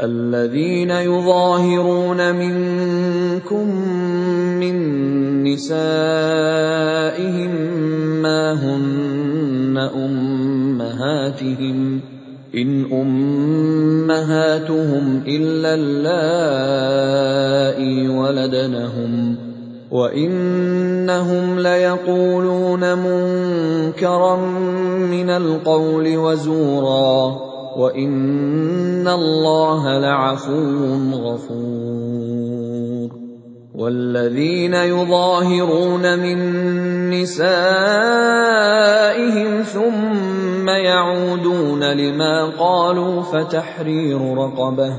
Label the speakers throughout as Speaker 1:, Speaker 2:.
Speaker 1: الذين يظاهرون منكم من نسائهم ما هن أمهاتهم إن أمهاتهم إلا اللائي ولدنهم وإنهم ليقولون منكرا من القول وزورا وان الله لعفو غفور والذين يظاهرون من نسائهم ثم يعودون لما قالوا فتحرير رقبه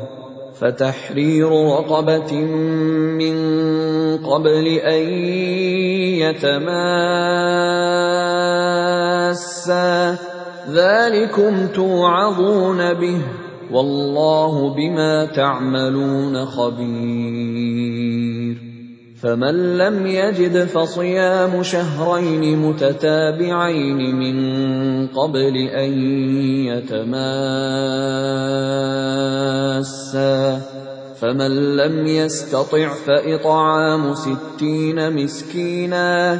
Speaker 1: فتحرير رقبة من قبل أن يتماسا ذلكم توعظون به والله بما تعملون خبير فمن لم يجد فصيام شهرين متتابعين من قبل أن يتماسا فمن لم يستطع فإطعام ستين مسكينا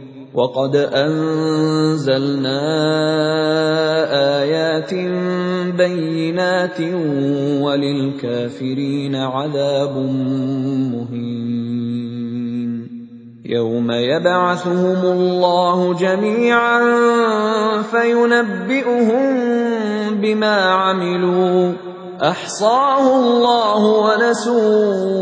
Speaker 1: وقد أنزلنا آيات بينات وللكافرين عذاب مهين. يوم يبعثهم الله جميعا فينبئهم بما عملوا. أحصاه الله ونسوه.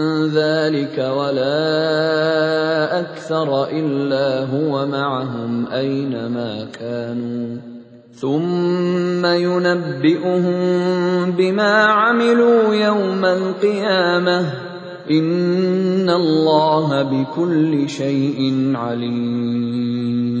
Speaker 1: ذلك ولا أكثر إلا هو معهم أينما كانوا. ثم ينبئهم بما عملوا يوم القيامة. إن الله بكل شيء عليم.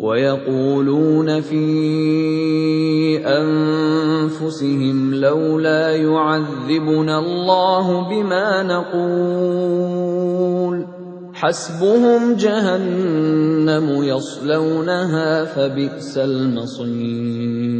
Speaker 1: ويقولون في أنفسهم لولا يعذبنا الله بما نقول. حسبهم جهنم يصلونها فبئس المصير.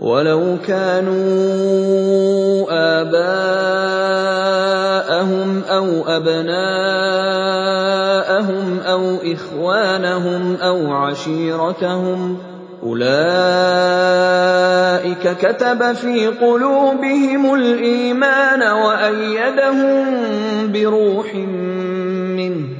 Speaker 1: ولو كانوا آباءهم أو أبناءهم أو إخوانهم أو عشيرتهم أولئك كتب في قلوبهم الإيمان وأيدهم بروح منه